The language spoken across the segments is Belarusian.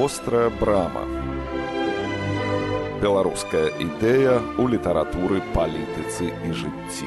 вострая брама. Беларуская ідэя ў літаратуры палітыцы і жыцці.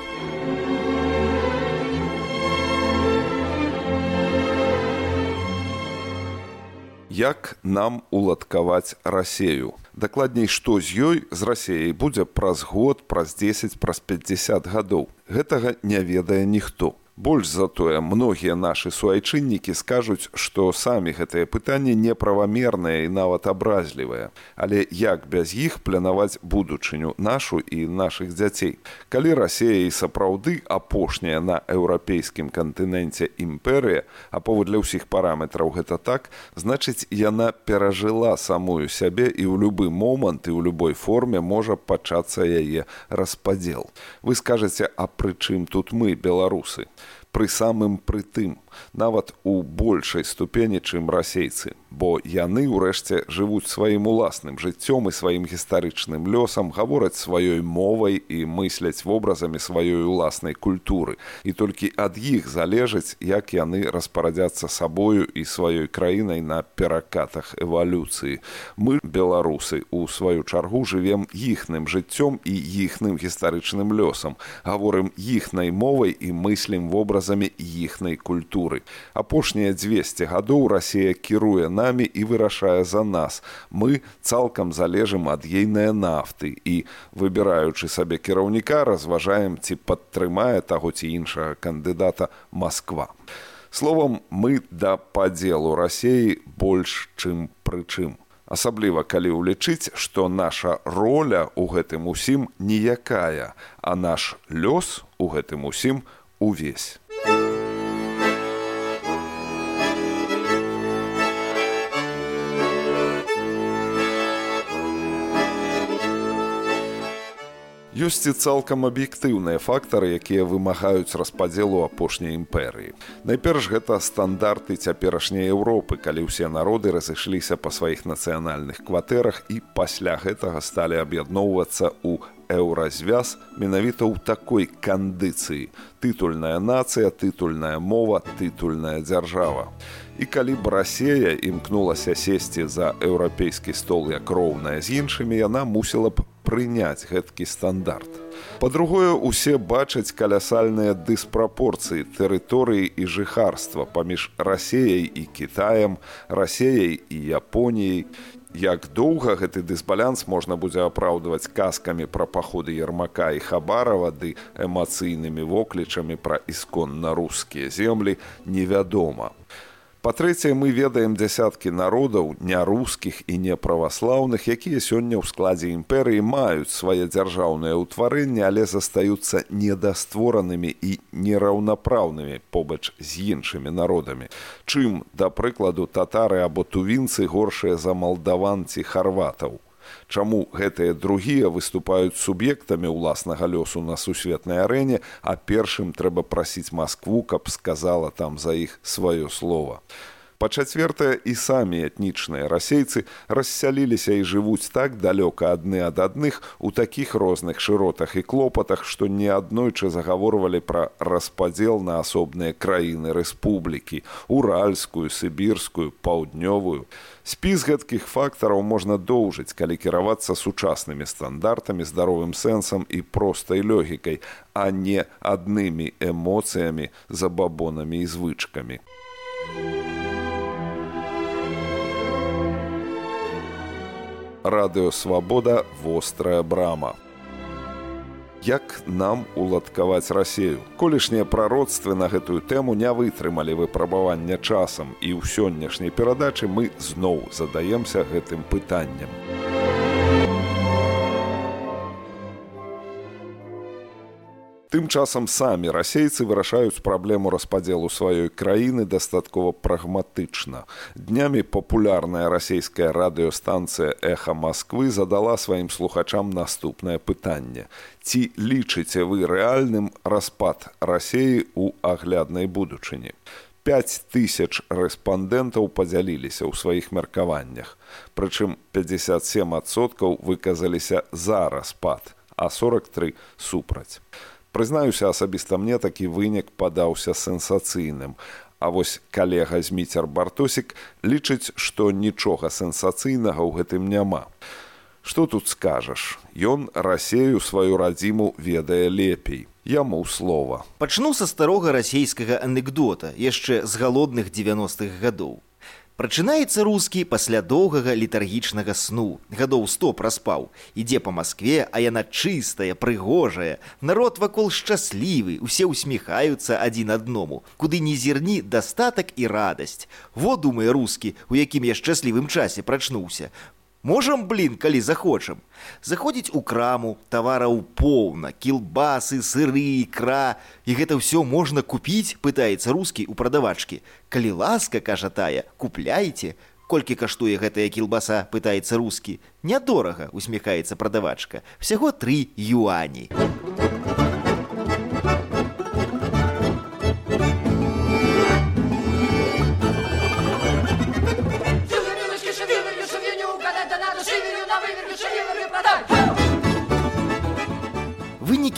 Як нам уладкаваць рассею? Дакладней што з ёй з рассеяй будзе праз год праз 10 праз 50 гадоў. Гэтага не ведае ніхто Больш затое многія нашы суайчыннікі скажуць, што самі гэтыя пытанні неправамерныя і нават абразлівыя. Але як без іх планаваць будучыню нашу і нашых дзяцей. Калі рассея і сапраўды апошняя на еўрапейскім кантыненце імперыя, а паводле ўсіх параметраў гэта так, значыць яна перажыла самую сябе і ў любы момант і ў любой форме можа пачацца яе распадзел. Вы скажаце, а прычым тут мы беларусы пры самым прытым нават у большай ступені чым расейцы. Бо яны ўрэшце жывуць сваім уласным жыццём і сваім гістарычным лёсам гавораць сваёй мовай і мысляць вобразамі сваёй уласнай культуры. І толькі ад іх залежыць як яны распарадзяцца сабою і сваёй краінай на перакатах эвалюцыі. Мы беларусы у сваю чаргу жывем іхным жыццём і іхным гістарычным лёсам. Гаворым іхнай мовай і мыслім вобраз вобразамі іхнай культуры. Апошнія 200 гадоў Расія кіруе намі і вырашае за нас. Мы цалкам залежым ад ейнай нафты і, выбіраючы сабе кіраўніка, разважаем, ці падтрымае таго ці іншага кандыдата Масква. Словам, мы да падзелу рассеі больш, чым прычым. Асабліва калі ўлічыць, што наша роля ў гэтым усім ніякая, а наш лёс у гэтым усім увесь. Ёсць і цалкам аб'ектыўныя фактары, якія вымагаюць распадзелу апошняй імперыі. Найперш гэта стандарты цяперашняй Еўропы, калі ўсе народы разышліся па сваіх нацыянальных кватэрах і пасля гэтага сталі аб'ядноўвацца ў еўразвяз менавіта ў такой кандыцыі. Тытульная нацыя, тытульная мова, тытульная дзяржава. І калі б рассея імкнулася сесці за еўрапейскі стол як роўная з іншымі, яна мусіла б прыняць гэткі стандарт. Па-другое, усе бачаць калясальныя дыспрапорцыі тэрыторыі і жыхарства паміж рассеяй і кітаем, рассеяй і Японіяй. Як доўга гэты дысбалянс можна будзе апраўдваць казкамі пра паходы ярмака і хабарава ды эмацыйнымі воклічамі пра ісконна рускія землі невядома. Па-трэцяе, мы ведаем дзясяткі народаў нярускіх і неправаслаўных, якія сёння ў складзе імперыі маюць свае дзяржаўныя ўтварэнні, але застаюцца недастворанымі і нераўнапраўнымі побач з іншымі народамі. Чым, да прыкладу, татары або тувінцы горшыя за малдаванці харватаў чаму гэтыя другія выступаюць суб'ектамі ўласнага лёсу на сусветнай арэне, а першым трэба прасіць Маскву, каб сказала там за іх сваё слово. Па-чацвертае і самі этнічныя расейцы рассяліліся і жывуць так далёка адны ад адных у такіх розных шыротах і клопатах, што не аднойчы загаворвалі пра распадзел на асобныя краіны рэспублікі, уральскую, сібірскую, паўднёвую. Спіс гэткіх фактараў можна доўжыць, калі кіравацца сучаснымі стандартамі, здаровым сэнсам і простай лёгікай, а не аднымі эмоцыямі, забабонамі і звычкамі. Радыёвабода вострая брама. Як нам уладкаваць рассею колішнія прароцтвы на гэтую тэму не вытрымалі выпрабавання часам і ў сённяшняй перадачы мы зноў задаемся гэтым пытанням Тым часам самі расейцы вырашаюць праблему распадзелу сваёй краіны дастаткова прагматычна. Днямі папулярная расійская радыёстанцыя Эха Масквы задала сваім слухачам наступнае пытанне. Ці лічыце вы рэальным распад рассеі ў агляднай будучыні? 5 тысяч рэспандэнтаў падзяліліся ў сваіх меркаваннях. Прычым 57соткаў выказаліся за распад, а 43 супраць. Прызнаюся, асабіста мне такі вынік падаўся сенсацыйным. А вось калега зміцер бартосік лічыць, што нічога сенсацыйнага ў гэтым няма. Што тут скажаш? Ён рассею сваю радзіму ведае лепей. Яму слова. Пачну са старога расійскага анекдота яшчэ з галодных 90-х гадоў. Прачынаецца рускі пасля доўгага літаргічнага сну. гадоў сто праспаў. Ідзе па Маскве, а яна чыстая, прыгожая. Народ вакол шчаслівы, усе ўсміхаюцца адзін адному. Куды не зірні дастатак і радасць. Во думае рускі, у якім я шчаслівым часе прачнуўся. Можам блин, калі захочам. Заходзіць у краму, тавараў поўна, кілбасы, сыры, ікра, і гэта ўсё можна купіць, пытаецца рускі у прадавачкі. Калі ласка, кажа тая, купляйце, Колькі каштуе гэтая кілбаса, пытаецца рускі. Нядорага, усміхаецца прадавачка. Всяго тры юані.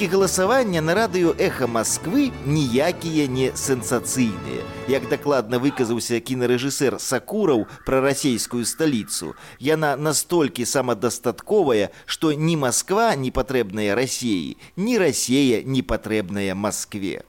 Вынікі галасавання на радыё эха Масквы ніякія не сенсацыйныя. Як дакладна выказаўся кінарэжысэр Сакураў пра расійскую сталіцу, яна настолькі самадастатковая, што ні Масква не патрэбная рассеі, ні рассея не патрэбная Маскве.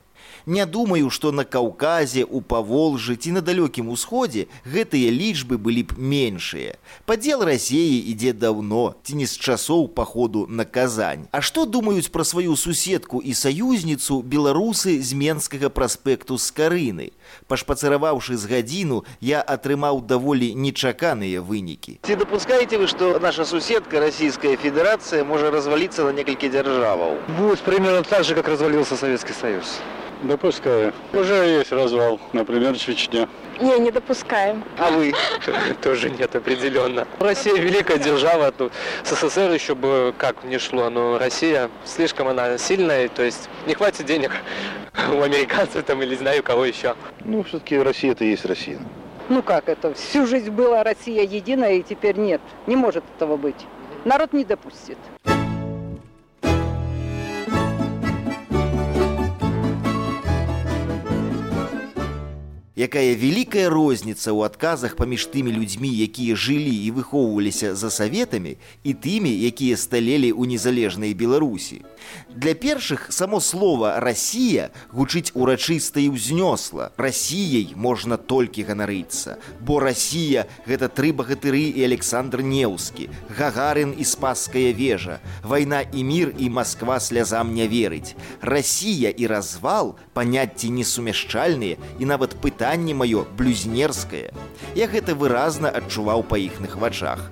Не думаю, што на каўказе у паволжы ці на далёкім усходзе гэтыя лічбы былі б меншыя. Падзел рассеі ідзе даўно ці не з часоў паходу на казань. А што думаюць пра сваю суседку і саюзніцу беларусы з менскага праспекту з карыны. Пашпацыраваўшы з гадзіну, я атрымаў даволі нечаканыя вынікі. Ці дапускаеце вы, што наша суседка расійская федэрацыя можа разваліцца на некалькі дзяржаваў. Будет примерно так же, как развалился Советский Союз. Допускаю. Уже есть развал, например, Чечня. Не, не допускаем. А вы? Тоже нет определенно. Россия великая держава. СССР еще бы как не шло, но Россия слишком она сильная, то есть не хватит денег у американцев там или знаю кого еще. Ну, все-таки Россия это есть Россия. Ну как это? Всю жизнь была Россия единая, и теперь нет. Не может этого быть. Народ не допустит. Якая вялікая розніца ў адказах паміж тымі людзьмі, якія жылі і выхоўваліся за саветамі і тымі, якія сталелі ў незалежнай Беларусі. Для першых само слова Расія гучыць урачыста і ўзнёсла. Расіяй можна толькі ганарыцца, бо Расія гэта тры багатыры і Александр Неўскі, Гагарын і спасская вежа, вайна і мір і Масква слязам не верыць. Расія і развал паняцці несумяшчальныя і нават пытанні пытанне маё блюзнерскае. Я гэта выразна адчуваў па іхных вачах.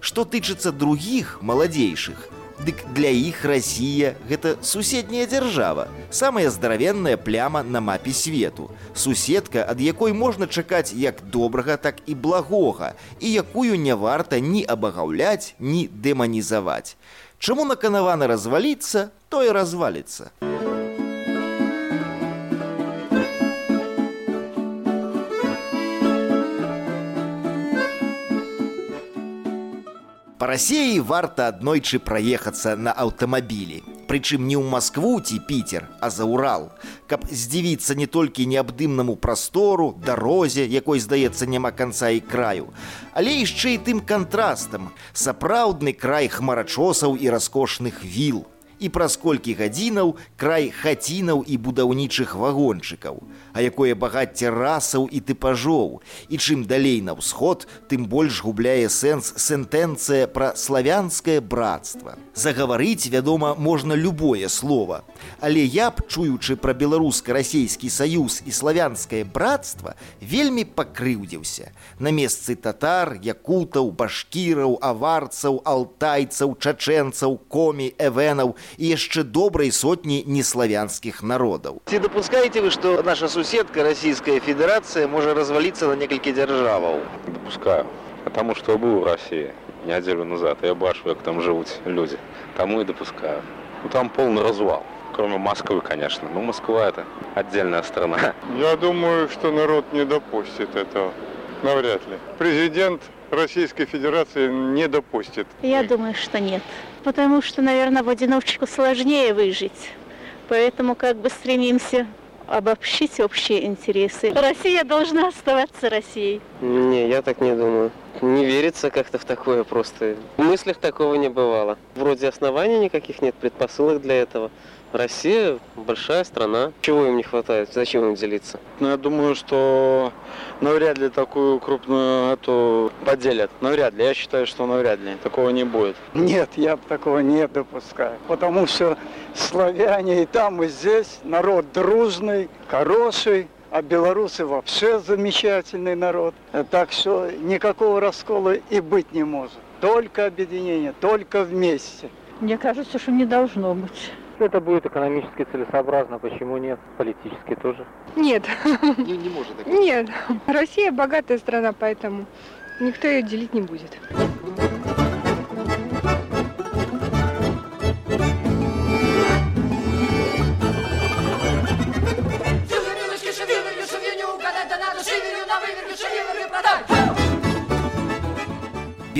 Што тычыцца другіх маладзейшых, Дык для іх Расія гэта суседняя дзяржава, самая здаравенная пляма на мапе свету. Суседка, ад якой можна чакаць як добрага, так і благога, і якую не варта ні абагаўляць, ні дэманізаваць. Чаму наканавана разваліцца, то і разваліцца. Па рассеі варта аднойчы праехацца на аўтамабілі. Прычым не ў Маскву ці піцер, а за Урал, каб здзівіцца не толькі неабдымнаму прастору, дарозе, якой здаецца няма канца і краю, але яшчэ і тым кантрастам, сапраўдны край хмарачосаў і раскошных віл. І праз колькі гадзінаў край хацінаў і будаўнічых вагончыкаў а якое багацце расаў і тыпажоў. І чым далей на ўсход, тым больш губляе сэнс сентэнцыя пра славянскае братства. Загаварыць, вядома, можна любое слово. Але я б, чуючы пра беларуска-расійскі саюз і славянскае братства, вельмі пакрыўдзіўся. На месцы татар, якутаў, башкіраў, аварцаў, алтайцаў, чачэнцаў, комі, эвенаў і яшчэ добрай сотні неславянскіх народаў. Ці дапускаеце вы, што наша суседка Российская Федерация может развалиться на несколько державаў. Допускаю. Потому что был в России неделю назад. Я бачу, как там живут люди. Тому и допускаю. Ну, там полный развал. Кроме Москвы, конечно. Но Москва это отдельная страна. Я думаю, что народ не допустит этого. Навряд ли. Президент Российской Федерации не допустит. Я думаю, что нет. Потому что, наверное, в одиночку сложнее выжить. Поэтому как бы стремимся обобщить общие интересы. Россия должна оставаться Россией. Не, я так не думаю. Не верится как-то в такое просто. В мыслях такого не бывало. Вроде оснований никаких нет, предпосылок для этого. Россия большая страна. Чего им не хватает? Зачем им делиться? Ну, я думаю, что навряд ли такую крупную эту поделят. Навряд ли. Я считаю, что навряд ли. Такого не будет. Нет, я такого не допускаю. Потому что славяне и там, и здесь народ дружный, хороший. А белорусы вообще замечательный народ. Так что никакого раскола и быть не может. Только объединение, только вместе. Мне кажется, что не должно быть. Это будет экономически целесообразно, почему нет? Политически тоже. Нет. Не, не может так. Нет. Россия богатая страна, поэтому никто ее делить не будет.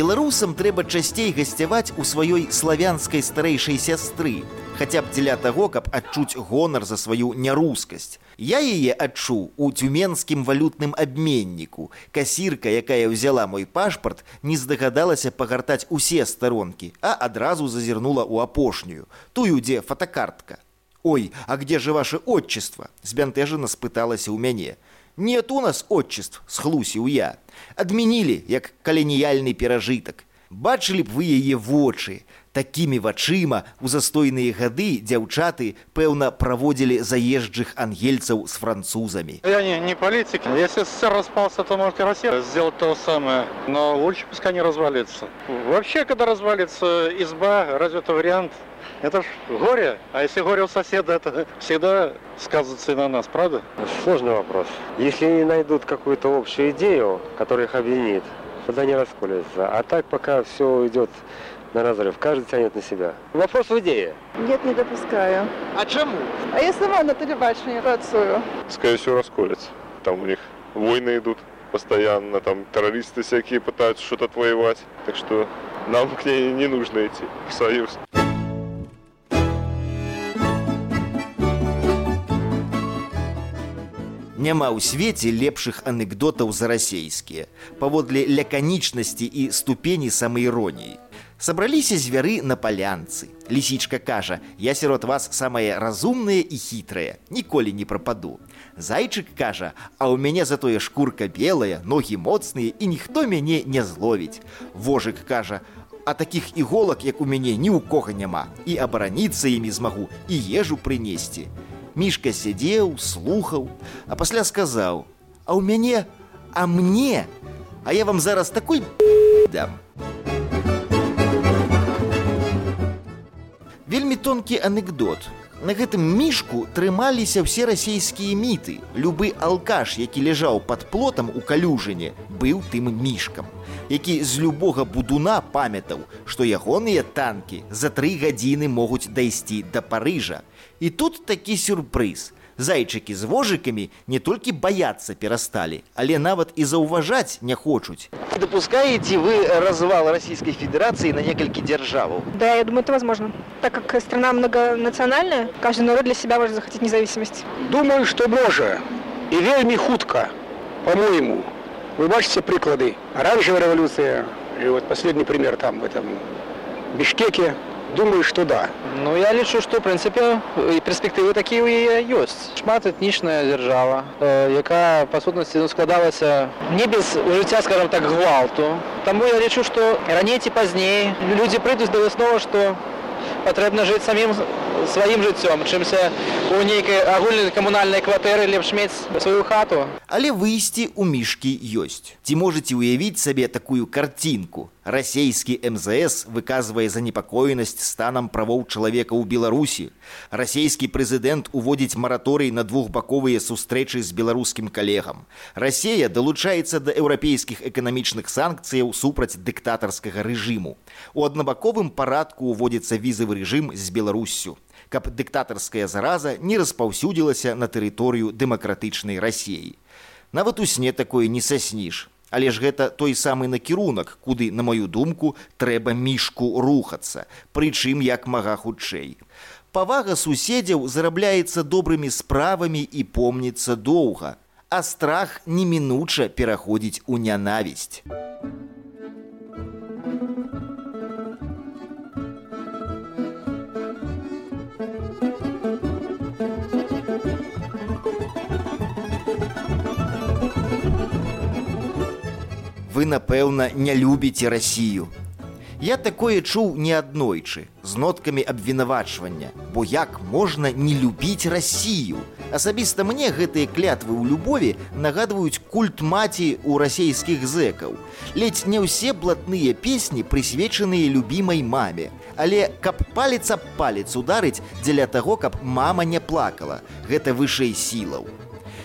Беларусам трэба часцей гасцяваць у сваёй славянскай старэйшай сястры, хаця б дзеля таго, каб адчуць гонар за сваю нярускасць. Я яе адчуў у тюменскім валютным абменніку. Касірка, якая ўзяла мой пашпарт, не здагадалася пагартаць усе старонкі, а адразу зазірнула ў апошнюю, тую, дзе фотокартка. Ой, а где же ваше отчество? Збянтэжана спыталася ў мяне. Нет у нас отчеств, схлусіў я. Адмянілі, як каленіяльны перажытак. Бачылі б вы яе вочы. Такімі вачыма у застойныя гады дзяўчаты, пэўна, праводзілі заезджых ангельцаў с французамі. Я не, не политик. Если СССР распался, то может и Россия сделать то самое. Но лучше пускай не развалится. Вообще, когда развалится изба, разве это вариант? Это ж горе. А если горе у соседа, это всегда сказывается и на нас, правда? Сложный вопрос. Если не найдут какую-то общую идею, которая их объединит, тогда не расколется. А так пока все идет на разрыв, каждый тянет на себя. Вопрос в идее. Нет, не допускаю. А чаму? А я сама на телебачении працую. Скорее всего, расколется. Там у них войны идут постоянно, там террористы всякие пытаются что-то отвоевать. Так что нам к ней не нужно идти в союз. Няма ў свеце лепшых анекдотаў за расейскія, паводле ляканічнасці і ступені самаіроніі. Сабраліся звяры на палянцы. Лісічка кажа: « Я сярод вас самае разумнае і хітрае, ніколі не прападу. Зайчык кажа: « А ў мяне затое шкурка белая, ногі моцныя і ніхто мяне не зловіць. Вожык кажа: « А такіх іголак, як у мяне ні ў кога няма, і абараніцца імі змагу і ежу прынесці. Мішка сядзеў, слухаў, а пасля сказаў: « А ў мяне, а мне, А я вам зараз такой дам. Вельмі тонкі анекдот. На гэтым мішку трымаліся ўсе расійскія міты. Любы алкаш, які ляжаў пад плотам у калюжыне, быў тым мішкам, які з любога будуна памятаў, што ягоныя танкі за тры гадзіны могуць дайсці да Парыжа. І тут такі сюрпрыз. Зайчыкі з вожыкамі не толькі баяцца перасталі, але нават і заўважаць не хочуць. Допускаете вы развал Российской Федерации на несколько державов? Да, я думаю, это возможно. Так как страна многонациональная, каждый народ для себя может захотеть независимость. Думаю, что можа. І вельмі хутка, по-моему. Вы бачите приклады. Оранжевая революция, и вот последний пример там в этом Бишкеке. Думаю, что да. Ну, я лічу, што ў прынцыпе і перспектывы такія ў яе ёсць. Шмат этнічная дзяржава, э, якая па сутнасці ну, складалася не без жыцця, скажем так, гвалту. Таму я лічу, што раней ці пазней людзі прыйдуць да выснова, што патрэбна жыць самім сваім жыццём, чымся у нейкай агульнай камунальнай кватэры лепш мець сваю хату. Але выйсці ў мішкі ёсць. Ці можаце ўявіць сабе такую карцінку? Расійскі МЗС выказвае занепакоенасць станам правоў чалавека ў Беларусі. Расійскі прэзідэнт уводзіць мараторый на двухбаковыя сустрэчы з беларускім калегам. Расія далучаецца да еўрапейскіх эканамічных санкцыяў супраць дыктатарскага рэжыму. У аднабаковым парадку ўводзіцца візавы рэжым з Беларуссю каб дыктатарская зараза не распаўсюдзілася на тэрыторыю дэмакратычнай рассіі. Нават у сне такое не сасніш. Але ж гэта той самы накірунак, куды, на маю думку, трэба мішку рухацца, прычым як мага хутчэй. Павага суседзяў зарабляецца добрымі справамі і помніцца доўга, а страх немінуча пераходзіць у нянавісць. Вы, напэўна, не любіце рассію. Я такое чуў неаднойчы з ноткамі абвінавачвання, бо як можна не любіць рассію. Асабіста мне гэтыя клятвы ў любові нагадваюць культ маці ў расейскіх зэкаў. Ледзь не ўсе блатныя песні прысвечаныя любімай маме. Але каб палец аб палец ударыць дзеля таго, каб мама не плакала, гэта вышэй сілаў.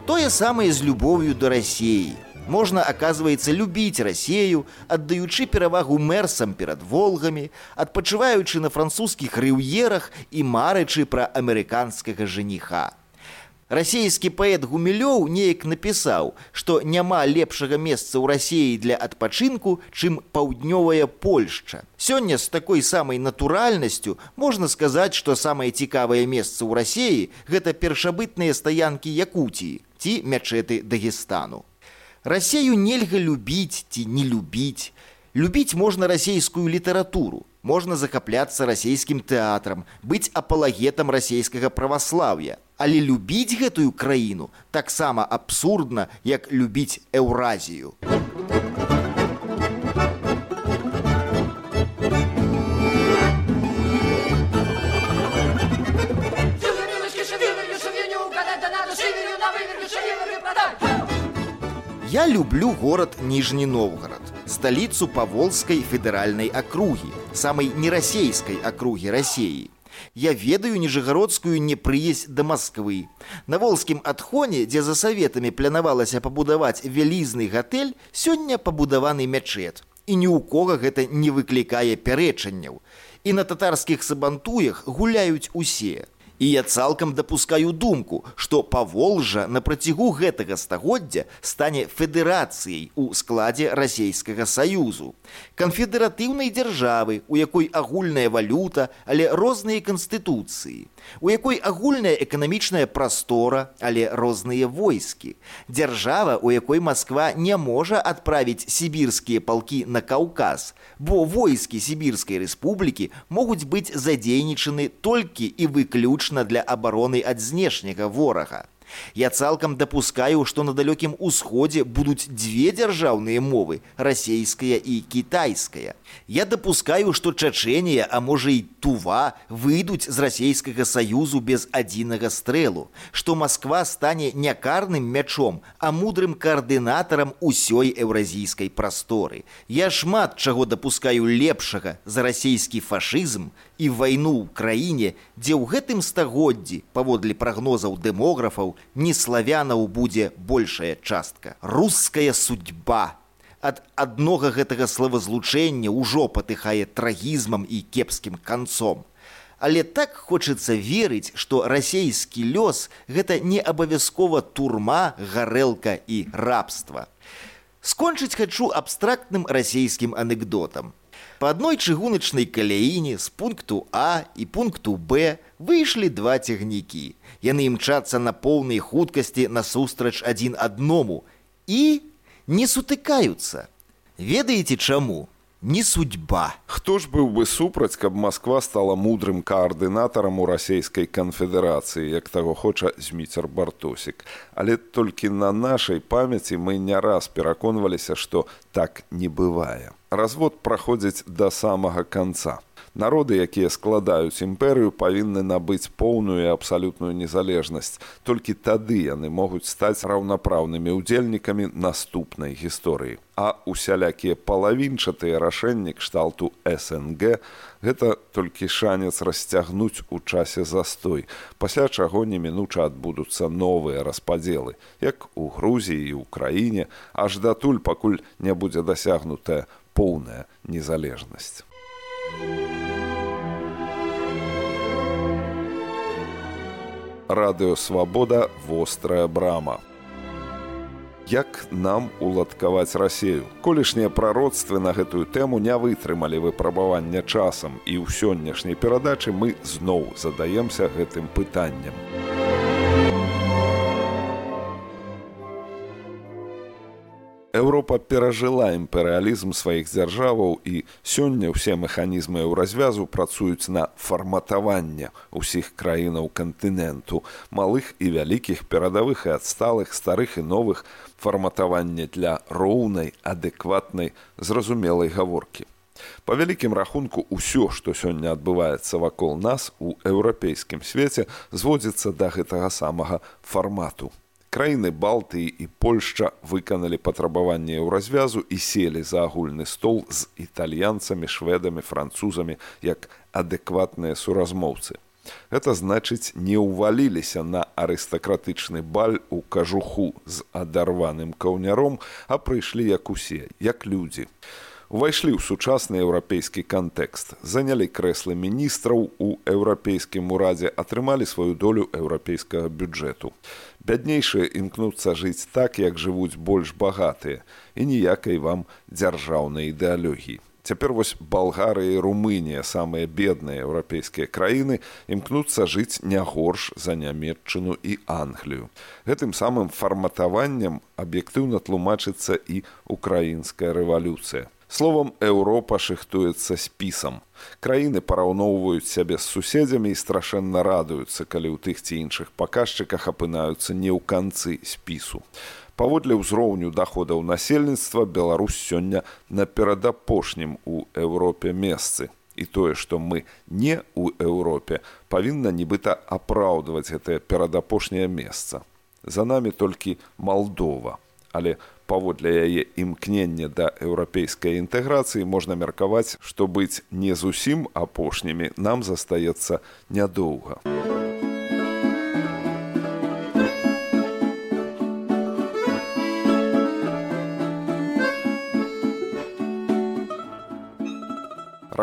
Тое самае з любоўю да рассеі. Можна, аказваецца, любіць рассею, аддаючы перавагу мэрсам перад волгамі, адпачываючы на французскіх рыўерах і марачы пра амерыканскага жаніха. Расійскі паэт гумілёў неяк напісаў, што няма лепшага месца ў рассеі для адпачынку, чым паўднёвая Польшча. Сёння з такой самай натуральнасцю можна сказаць, што самае цікавае месца ў рассеі гэта першабытныя стаянкі якуціі ці мячэты Дагестану. Расею нельга любіць ці не любіць. Любіць можна расійскую літаратуру, можна захапляцца расійскім тэатрам, быць апалагетам расійскага праваслаўя. Але любіць гэтую краіну таксама абсурдна, як любіць Еўразію. Я люблю город Нижний Новгород, столицу Поволжской федеральной округи, самой нероссийской округи России. Я ведаю нижегородскую непрыязь до Москвы. На волжскім адхоне, дзе за саветамі планавалася пабудаваць вялізны гатэль, сёння пабудаваны мячэт. І ні ў кога гэта не выклікае пярэчанняў. І на татарскіх сабантуях гуляюць усе. І я цалкам дапускаю думку, што паволжа на працягу гэтага стагоддзя стане федэрацыяй у складзе расійскага саюзу. Канфедэратыўнай дзяржавы, у якой агульная валюта, але розныя канстытуцыі, у якой агульная эканамічная прастора, але розныя войскі. Дзяржава, у якой Масква не можа адправіць сібірскія палкі на Каўказ, бо войскі сібірскай рэспублікі могуць быць задзейнічаны толькі і выключна для абароны ад знешняга ворага. Я цалкам дапускаю, што на далёкім усходзе будуць дзве дзяржаўныя мовы расейская і кітайская. Я дапускаю, што Чачэнія, а можа і тува выйдуць з расійскага саюзу без адзінага стрэлу, што Масква стане не карным мячом, а мудрым каардынатарам усёй еўразійскай прасторы. Я шмат чаго дапускаю лепшага за расійскі фашызм і вайну ў краіне, дзе ў гэтым стагоддзі, паводле прагнозаў дэмографаў, не славянаў будзе большая частка. Руская судьба ад аднога гэтага словазлучэння ўжо патыхае трагізмам і кепскім канцом. Але так хочацца верыць, што расійскі лёс гэта не абавязкова турма, гарэлка і рабства. Скончыць хачу абстрактным расійскім анекдотам. Па адной чыгуначнай каляіне з пункту А і пункту Б выйшлі два цягнікі. Яны імчацца на поўнай хуткасці насустрач адзін адному і не сутыкаюцца. Ведаеце чаму? Не судьба. Хто ж быў бы супраць, каб Масква стала мудрым каардынатарам у расійскай канфедэрацыі, як таго хоча зміцер бартосік. Але толькі на нашай памяці мы не раз пераконваліся, што так не бывае. Развод праходзіць да самага канца. Народы, якія складаюць імперыю, павінны набыць поўную і абсалютную незалежнасць. Толькі тады яны могуць стаць раўнапраўнымі ўдзельнікамі наступнай гісторыі. А усялякія палавінчатыя рашэнні кшталту СНГ гэта толькі шанец расцягнуць у часе застой, пасля чаго немінуча адбудуцца новыя распадзелы, як у Грузіі і ў краіне, аж датуль пакуль не будзе дасягнутая поўная незалежнасць. Радыё Свабода вострая брама. як нам уладкаваць рассею. Колішнія прароцтвы на гэтую тэму не вытрымалі выпрабавання часам і ў сённяшняй перадачы мы зноў задаемся гэтым пытанням. Еўропа перажыла імперыялізм сваіх дзяржаваў і сёння ўсе механізмы ў развязу працуюць на фарматаванне ўсіх краінаў кантыненту, малых і вялікіх перадавых і адсталых старых і новых. Фарматавання для роўнай, адэкватнай, зразумелай гаворкі. Па вялікім рахунку ўсё, што сёння адбываецца вакол нас у еўрапейскім свеце зводзіцца да гэтага самага фармату краіны балтыі і польшча выканалі патрабаванне ў развязу і селі за агульны стол з італьянцамі шведамі французамі як адэкватныя суразмоўцы. Гэта значыць не ўваліліся на арыстакратычны баль у кажуху з адарваным каўняром а прыйшлі як усе як людзі. Увайшлі ў сучасны еўрапейскі кантэкст занялі крэслы міністраў у еўрапейскім урадзе атрымалі сваю долю еўрапейскага бюджэту бяднейшыя імкнуцца жыць так як жывуць больш багатыя і ніякай вам дзяржаўнай ідэалогіі. Цяпер вось балгарыя і румынія самыя бедныя еўрапейскія краіны імкнуцца жыць не горш за нямметчыну і англію. Гэтым самым фарматаваннем аб'ектыўна тлумачыцца і украінская рэвалюцыя Словам, Еўропа шыхтуецца спісам. Краіны параўноўваюць сябе з суседзямі і страшэнна радуюцца, калі ў тых ці іншых паказчыках апынаюцца не ў канцы спісу. Паводле ўзроўню даходаў насельніцтва Беларусь сёння на перадапошнім у Еўропе месцы. І тое, што мы не ў Еўропе, павінна нібыта апраўдваць гэтае перадапошняе месца. За намі толькі Малдова, але паводле яе імкнення да еўрапейскай інтэграцыі можна меркаваць, што быць не зусім апошнімі нам застаецца нядоўга.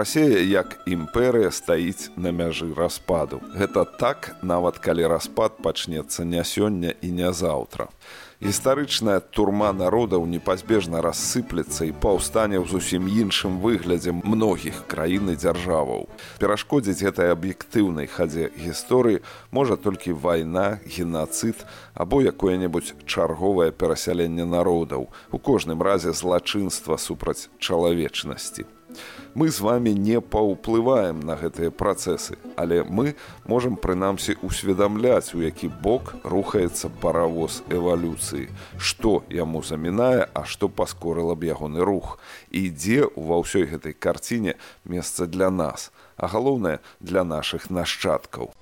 Расея як імперыя стаіць на мяжы распаду. Гэта так, нават калі распад пачнецца не сёння і не заўтра. Гістарычная турма народаў непазбежна рассыплецца і паўстане ў зусім іншым выглядзе многіх краін і дзяржаваў. Перашкодзіць гэтай аб'ектыўнай хадзе гісторыі можа толькі вайна, генацыд або якое-небудзь чарговае перасяленне народаў, у кожным разе злачынства супраць чалавечнасці мы з вами не паўплываем на гэтыя працэсы, але мы можам прынамсі усведамляць, у які бок рухаецца паравоз эвалюцыі, што яму замінае, а што паскорыла б ягоны рух. І дзе ва ўсёй гэтай карціне месца для нас, а галоўнае для нашых нашчадкаў.